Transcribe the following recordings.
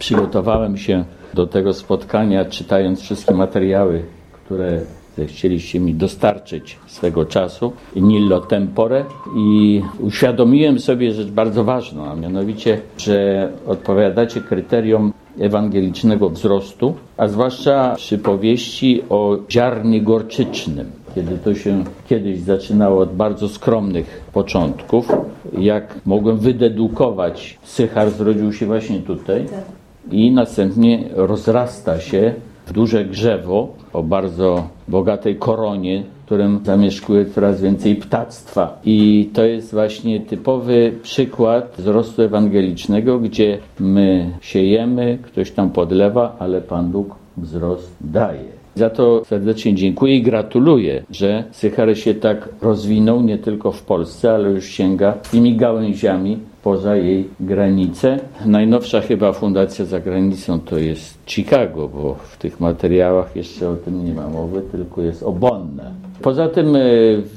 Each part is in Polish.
Przygotowałem się do tego spotkania, czytając wszystkie materiały, które chcieliście mi dostarczyć swego czasu, Nillo Tempore i uświadomiłem sobie rzecz bardzo ważną, a mianowicie, że odpowiadacie kryterium ewangelicznego wzrostu, a zwłaszcza przy powieści o ziarnie gorczycznym, kiedy to się kiedyś zaczynało od bardzo skromnych początków, jak mogłem wydedukować, Sychar zrodził się właśnie tutaj i następnie rozrasta się w duże drzewo o bardzo bogatej koronie, którym zamieszkuje coraz więcej ptactwa. I to jest właśnie typowy przykład wzrostu ewangelicznego, gdzie my siejemy, ktoś tam podlewa, ale Pan Bóg wzrost daje. Za to serdecznie dziękuję i gratuluję, że Sychary się tak rozwinął nie tylko w Polsce, ale już sięga tymi gałęziami poza jej granice. Najnowsza chyba fundacja za granicą to jest Chicago, bo w tych materiałach jeszcze o tym nie ma mowy, tylko jest obonne. Poza tym e,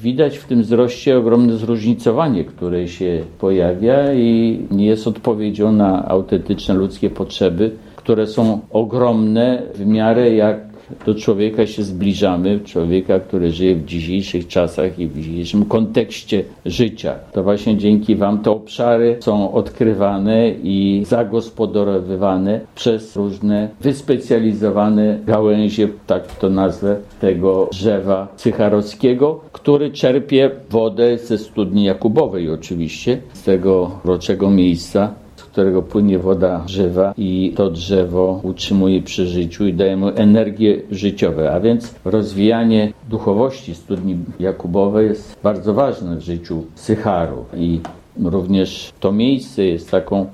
widać w tym wzroście ogromne zróżnicowanie, które się pojawia i nie jest odpowiedzią na autentyczne ludzkie potrzeby, które są ogromne w miarę jak do człowieka się zbliżamy, człowieka, który żyje w dzisiejszych czasach i w dzisiejszym kontekście życia. To właśnie dzięki Wam te obszary są odkrywane i zagospodarowywane przez różne wyspecjalizowane gałęzie, tak to nazwę, tego drzewa cycharowskiego, który czerpie wodę ze studni Jakubowej oczywiście, z tego roczego miejsca którego płynie woda żywa i to drzewo utrzymuje przy życiu i daje mu energię życiową. A więc rozwijanie duchowości studni Jakubowej jest bardzo ważne w życiu Sycharu i również to miejsce jest taką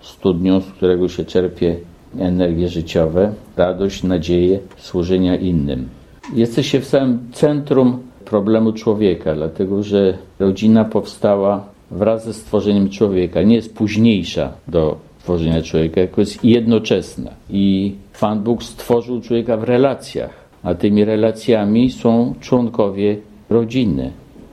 studnią, z którego się czerpie energie życiowe, radość, nadzieję służenia innym. Jesteście w samym centrum problemu człowieka, dlatego że rodzina powstała wraz ze stworzeniem człowieka. Nie jest późniejsza do tworzenia człowieka, tylko jest jednoczesna. I Pan Bóg stworzył człowieka w relacjach, a tymi relacjami są członkowie rodziny.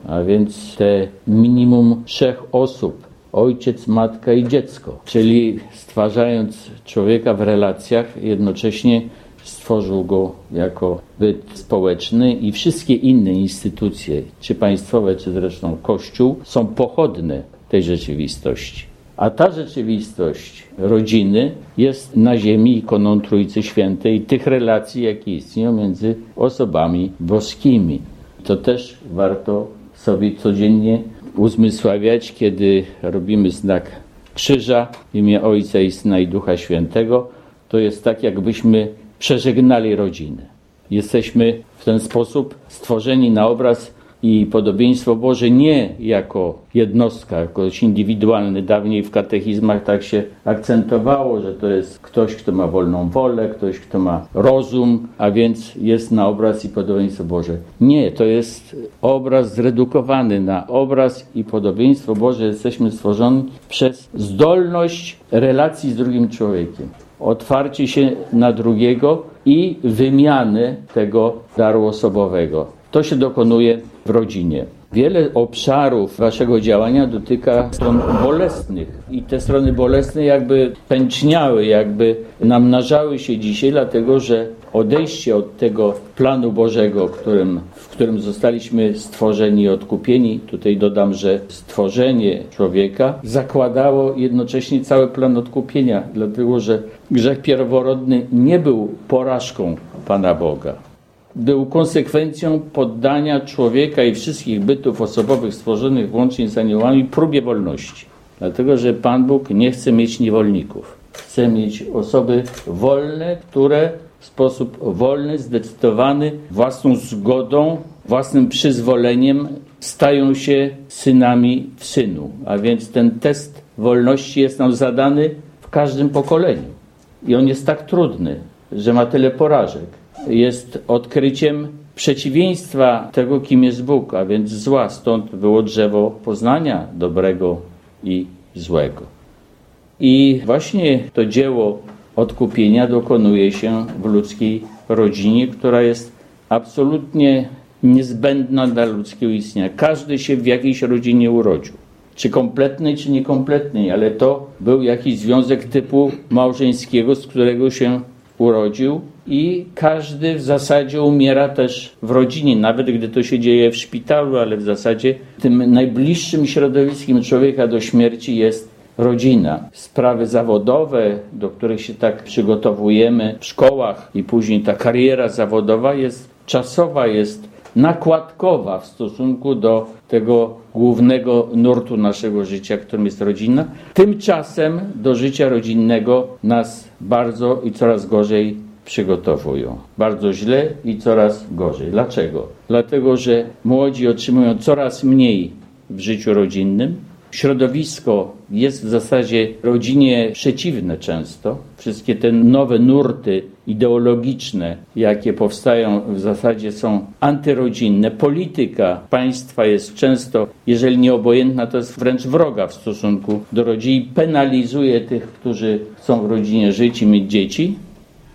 A więc te minimum trzech osób, ojciec, matka i dziecko. Czyli stwarzając człowieka w relacjach, jednocześnie stworzył go jako byt społeczny i wszystkie inne instytucje, czy państwowe, czy zresztą Kościół, są pochodne tej rzeczywistości. A ta rzeczywistość rodziny jest na ziemi ikoną Trójcy Świętej tych relacji, jakie istnieją między osobami boskimi. To też warto sobie codziennie uzmysławiać, kiedy robimy znak krzyża w imię Ojca i Syna i Ducha Świętego. To jest tak, jakbyśmy przeżegnali rodziny. Jesteśmy w ten sposób stworzeni na obraz i podobieństwo Boże nie jako jednostka, jako indywidualny. Dawniej w katechizmach tak się akcentowało, że to jest ktoś, kto ma wolną wolę, ktoś, kto ma rozum, a więc jest na obraz i podobieństwo Boże. Nie, to jest obraz zredukowany na obraz i podobieństwo Boże. Jesteśmy stworzeni przez zdolność relacji z drugim człowiekiem otwarcie się na drugiego i wymiany tego daru osobowego. To się dokonuje w rodzinie. Wiele obszarów waszego działania dotyka stron bolesnych. I te strony bolesne jakby pęczniały, jakby namnażały się dzisiaj, dlatego że odejście od tego planu Bożego, którym, w którym zostaliśmy stworzeni i odkupieni, tutaj dodam, że stworzenie człowieka zakładało jednocześnie cały plan odkupienia, dlatego że grzech pierworodny nie był porażką Pana Boga był konsekwencją poddania człowieka i wszystkich bytów osobowych stworzonych włącznie z aniołami próbie wolności. Dlatego, że Pan Bóg nie chce mieć niewolników. Chce mieć osoby wolne, które w sposób wolny, zdecydowany, własną zgodą, własnym przyzwoleniem stają się synami w synu. A więc ten test wolności jest nam zadany w każdym pokoleniu. I on jest tak trudny, że ma tyle porażek jest odkryciem przeciwieństwa tego, kim jest Bóg, a więc zła. Stąd było drzewo poznania dobrego i złego. I właśnie to dzieło odkupienia dokonuje się w ludzkiej rodzinie, która jest absolutnie niezbędna dla ludzkiego istnienia. Każdy się w jakiejś rodzinie urodził. czy kompletnej, czy niekompletnej, ale to był jakiś związek typu małżeńskiego, z którego się urodził i każdy w zasadzie umiera też w rodzinie, nawet gdy to się dzieje w szpitalu, ale w zasadzie tym najbliższym środowiskiem człowieka do śmierci jest rodzina. Sprawy zawodowe, do których się tak przygotowujemy w szkołach i później ta kariera zawodowa jest czasowa, jest nakładkowa w stosunku do tego głównego nurtu naszego życia, którym jest rodzina. Tymczasem do życia rodzinnego nas bardzo i coraz gorzej przygotowują. Bardzo źle i coraz gorzej. Dlaczego? Dlatego, że młodzi otrzymują coraz mniej w życiu rodzinnym, Środowisko jest w zasadzie rodzinie przeciwne często. Wszystkie te nowe nurty ideologiczne, jakie powstają, w zasadzie są antyrodzinne. Polityka państwa jest często, jeżeli nie obojętna, to jest wręcz wroga w stosunku do rodziny. Penalizuje tych, którzy chcą w rodzinie żyć i mieć dzieci.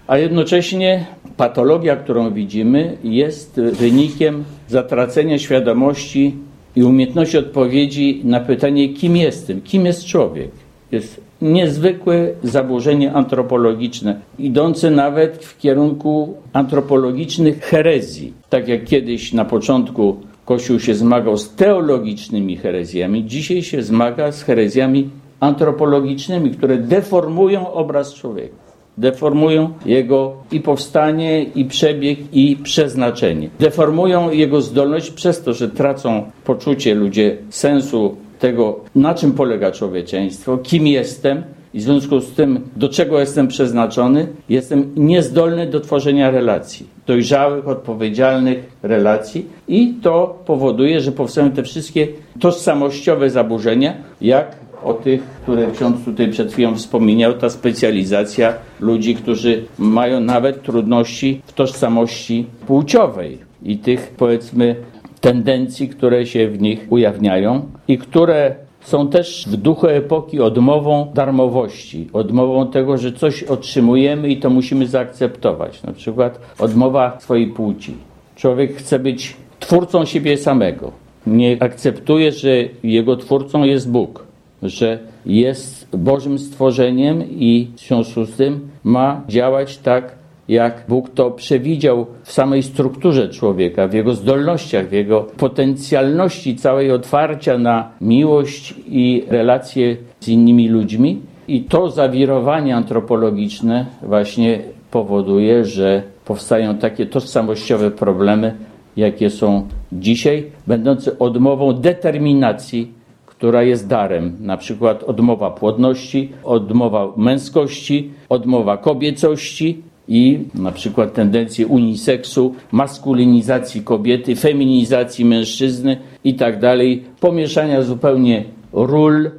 A jednocześnie patologia, którą widzimy, jest wynikiem zatracenia świadomości i umiejętności odpowiedzi na pytanie, kim jestem, kim jest człowiek. Jest niezwykłe zaburzenie antropologiczne, idące nawet w kierunku antropologicznych herezji. Tak jak kiedyś na początku Kościół się zmagał z teologicznymi herezjami, dzisiaj się zmaga z herezjami antropologicznymi, które deformują obraz człowieka deformują jego i powstanie, i przebieg, i przeznaczenie. Deformują jego zdolność przez to, że tracą poczucie ludzie sensu tego, na czym polega człowieczeństwo, kim jestem, i w związku z tym, do czego jestem przeznaczony, jestem niezdolny do tworzenia relacji, dojrzałych, odpowiedzialnych relacji, i to powoduje, że powstają te wszystkie tożsamościowe zaburzenia, jak o tych, które ksiądz tutaj przed chwilą wspomniał, ta specjalizacja ludzi, którzy mają nawet trudności w tożsamości płciowej i tych, powiedzmy, tendencji, które się w nich ujawniają i które są też w duchu epoki odmową darmowości, odmową tego, że coś otrzymujemy i to musimy zaakceptować. Na przykład odmowa swojej płci. Człowiek chce być twórcą siebie samego. Nie akceptuje, że jego twórcą jest Bóg że jest Bożym stworzeniem i w związku z tym ma działać tak, jak Bóg to przewidział w samej strukturze człowieka, w jego zdolnościach, w jego potencjalności całej otwarcia na miłość i relacje z innymi ludźmi. I to zawirowanie antropologiczne właśnie powoduje, że powstają takie tożsamościowe problemy, jakie są dzisiaj, będące odmową determinacji która jest darem, na przykład odmowa płodności, odmowa męskości, odmowa kobiecości i na przykład tendencje uniseksu, maskulinizacji kobiety, feminizacji mężczyzny i tak dalej, pomieszania zupełnie ról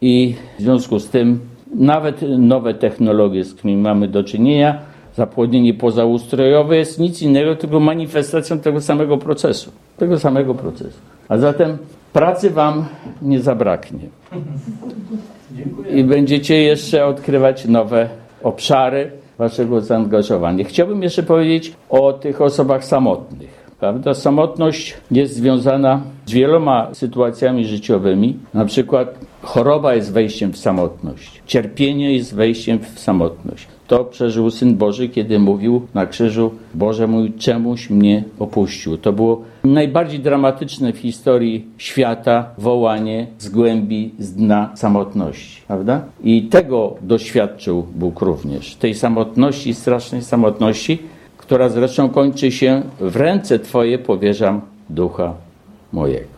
i w związku z tym nawet nowe technologie, z którymi mamy do czynienia, zapłodnienie pozaustrojowe jest nic innego, tylko manifestacją tego samego procesu. Tego samego procesu. A zatem pracy Wam nie zabraknie. I będziecie jeszcze odkrywać nowe obszary Waszego zaangażowania. Chciałbym jeszcze powiedzieć o tych osobach samotnych. Prawda? Samotność jest związana z wieloma sytuacjami życiowymi. Na przykład choroba jest wejściem w samotność, cierpienie jest wejściem w samotność. To przeżył Syn Boży, kiedy mówił na krzyżu: Boże mój, czemuś mnie opuścił. To było najbardziej dramatyczne w historii świata wołanie z głębi, z dna samotności, prawda? I tego doświadczył Bóg również. Tej samotności, strasznej samotności, która zresztą kończy się w ręce Twoje powierzam ducha mojego.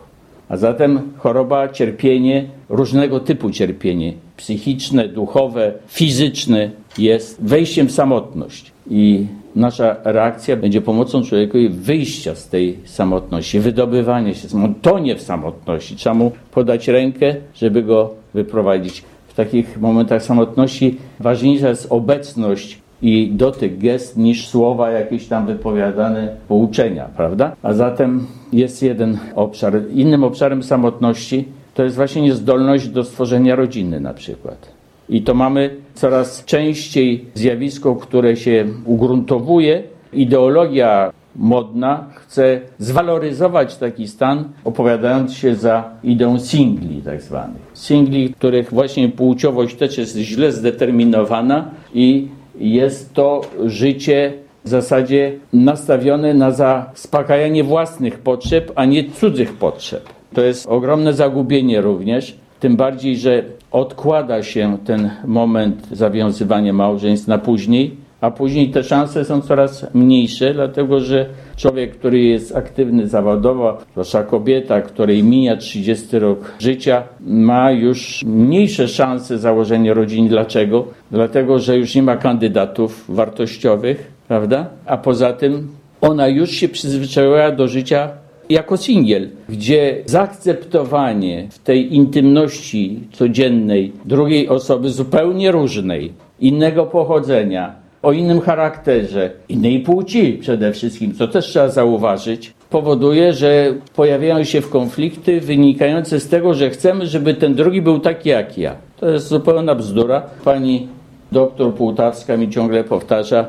A zatem choroba, cierpienie, różnego typu cierpienie, psychiczne, duchowe, fizyczne, jest wejściem w samotność. I nasza reakcja będzie pomocą człowiekowi wyjścia z tej samotności, wydobywania się. On tonie w samotności. Trzeba mu podać rękę, żeby go wyprowadzić. W takich momentach samotności ważniejsza jest obecność i dotyk gest niż słowa jakieś tam wypowiadane, pouczenia, prawda? A zatem jest jeden obszar. Innym obszarem samotności to jest właśnie niezdolność do stworzenia rodziny na przykład. I to mamy coraz częściej zjawisko, które się ugruntowuje. Ideologia modna, chce zwaloryzować taki stan, opowiadając się za ideą singli tak zwanych. Singli, których właśnie płciowość też jest źle zdeterminowana i jest to życie w zasadzie nastawione na zaspokajanie własnych potrzeb, a nie cudzych potrzeb. To jest ogromne zagubienie również, tym bardziej, że odkłada się ten moment zawiązywania małżeństw na później, a później te szanse są coraz mniejsze, dlatego że człowiek, który jest aktywny zawodowo, zwłaszcza kobieta, której mija 30 rok życia, ma już mniejsze szanse założenia rodziny. Dlaczego? Dlatego, że już nie ma kandydatów wartościowych, prawda? A poza tym ona już się przyzwyczaiła do życia jako singiel, gdzie zaakceptowanie w tej intymności codziennej drugiej osoby zupełnie różnej, innego pochodzenia, o innym charakterze, innej płci przede wszystkim, co też trzeba zauważyć, powoduje, że pojawiają się w konflikty wynikające z tego, że chcemy, żeby ten drugi był taki jak ja. To jest zupełna bzdura. Pani doktor Półtawska mi ciągle powtarza,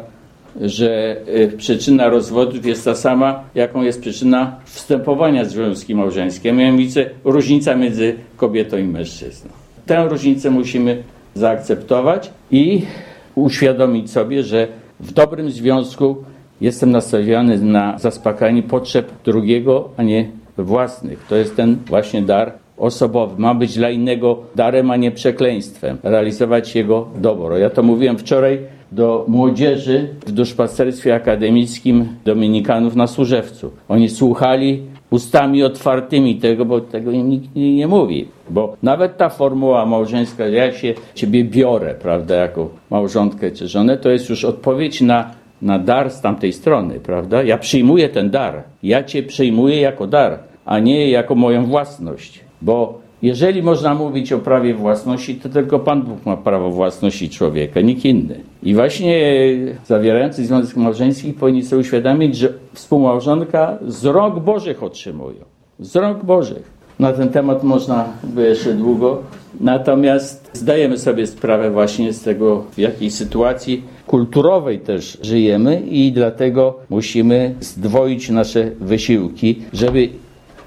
że y, przyczyna rozwodów jest ta sama, jaką jest przyczyna wstępowania związki małżeńskie, mianowicie różnica między kobietą i mężczyzną. Tę różnicę musimy zaakceptować i uświadomić sobie, że w dobrym związku jestem nastawiony na zaspokajanie potrzeb drugiego, a nie własnych. To jest ten właśnie dar osobowy. Ma być dla innego darem, a nie przekleństwem. Realizować jego dobro. Ja to mówiłem wczoraj do młodzieży w duszpasterstwie akademickim Dominikanów na Służewcu. Oni słuchali ustami otwartymi tego, bo tego im nikt nie mówi. Bo nawet ta formuła małżeńska, że ja się ciebie biorę, prawda, jako małżonkę czy żonę, to jest już odpowiedź na, na dar z tamtej strony, prawda? Ja przyjmuję ten dar. Ja cię przyjmuję jako dar, a nie jako moją własność. Bo jeżeli można mówić o prawie własności, to tylko Pan Bóg ma prawo własności człowieka, nikt inny. I właśnie zawierający związek małżeński powinni sobie uświadomić, że współmałżonka z rąk Bożych otrzymują. Z rąk Bożych. Na ten temat można by jeszcze długo. Natomiast zdajemy sobie sprawę właśnie z tego, w jakiej sytuacji kulturowej też żyjemy i dlatego musimy zdwoić nasze wysiłki, żeby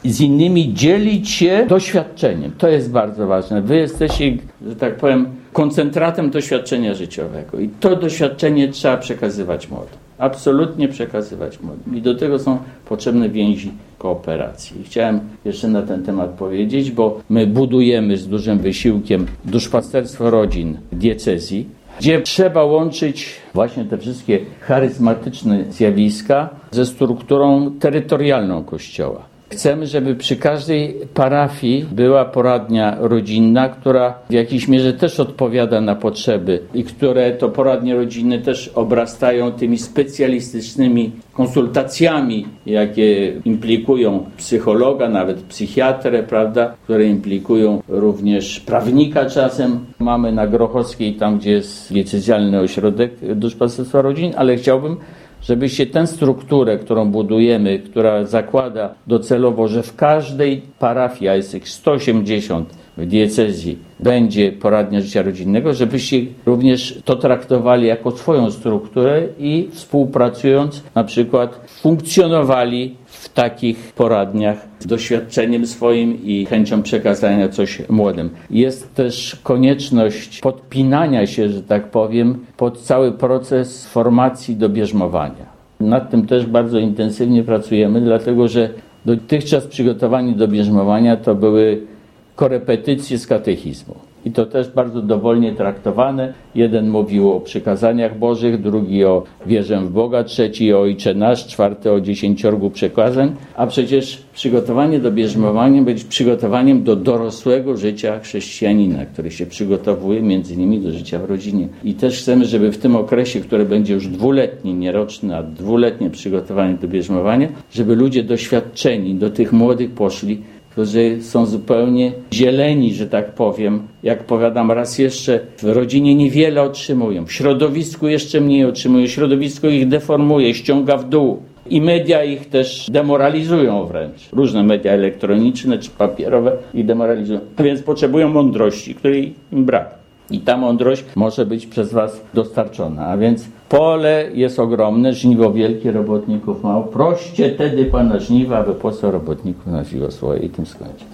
z innymi dzielić się doświadczeniem. To jest bardzo ważne. Wy jesteście, że tak powiem, koncentratem doświadczenia życiowego i to doświadczenie trzeba przekazywać młodym. Absolutnie przekazywać młodym. I do tego są potrzebne więzi kooperacji. Chciałem jeszcze na ten temat powiedzieć, bo my budujemy z dużym wysiłkiem duszpasterstwo rodzin diecezji, gdzie trzeba łączyć właśnie te wszystkie charyzmatyczne zjawiska ze strukturą terytorialną Kościoła. Chcemy, żeby przy każdej parafii była poradnia rodzinna, która w jakiejś mierze też odpowiada na potrzeby i które to poradnie rodzinne też obrastają tymi specjalistycznymi konsultacjami, jakie implikują psychologa, nawet psychiatrę, prawda, które implikują również prawnika czasem. Mamy na Grochowskiej, tam gdzie jest diecezjalny ośrodek duszpasterstwa rodzin, ale chciałbym, żebyście tę strukturę, którą budujemy, która zakłada docelowo, że w każdej parafii, a jest ich 180 w diecezji, będzie poradnia życia rodzinnego, żebyście również to traktowali jako swoją strukturę i współpracując na przykład funkcjonowali w takich poradniach z doświadczeniem swoim i chęcią przekazania coś młodym. Jest też konieczność podpinania się, że tak powiem, pod cały proces formacji do bierzmowania. Nad tym też bardzo intensywnie pracujemy, dlatego że dotychczas przygotowani do bierzmowania to były korepetycje z katechizmu. I to też bardzo dowolnie traktowane. Jeden mówił o przykazaniach Bożych, drugi o wierzę w Boga, trzeci o Ojcze Nasz, czwarty o dziesięciorgu przekazań. A przecież przygotowanie do bierzmowania być przygotowaniem do dorosłego życia chrześcijanina, który się przygotowuje między innymi do życia w rodzinie. I też chcemy, żeby w tym okresie, które będzie już dwuletni, nie roczny, a dwuletnie przygotowanie do bierzmowania, żeby ludzie doświadczeni do tych młodych poszli którzy są zupełnie zieleni, że tak powiem. Jak powiadam raz jeszcze, w rodzinie niewiele otrzymują, w środowisku jeszcze mniej otrzymują, środowisko ich deformuje, ściąga w dół. I media ich też demoralizują wręcz. Różne media elektroniczne czy papierowe ich demoralizują. Więc potrzebują mądrości, której im brak. I ta mądrość może być przez Was dostarczona. A więc pole jest ogromne, żniwo wielkie, robotników mało. Proście tedy Pana żniwa, aby posłał robotników na żniwo swoje i tym skończy.